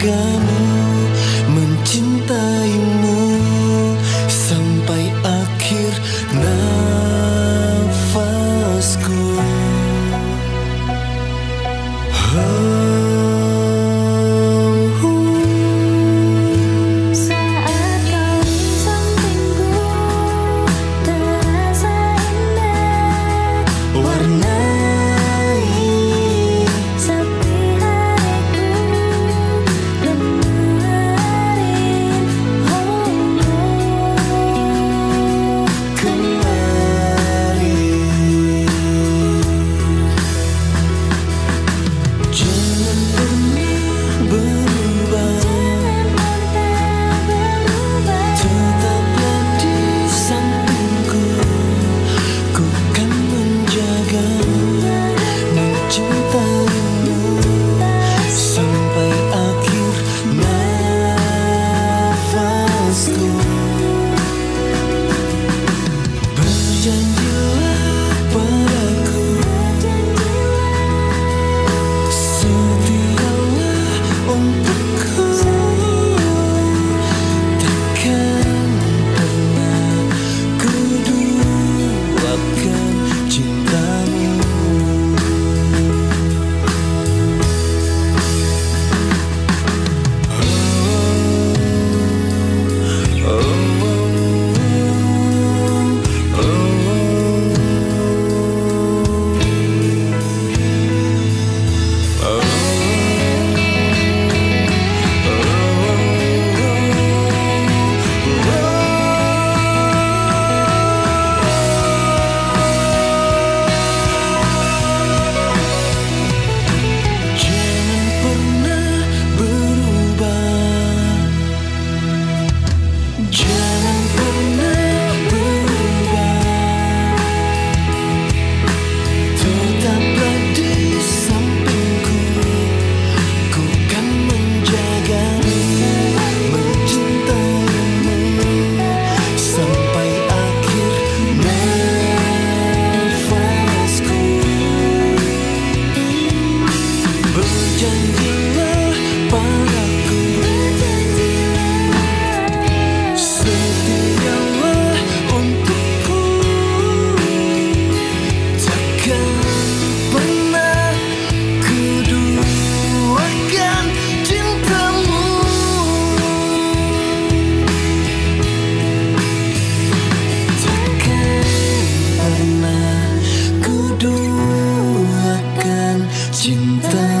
根心的。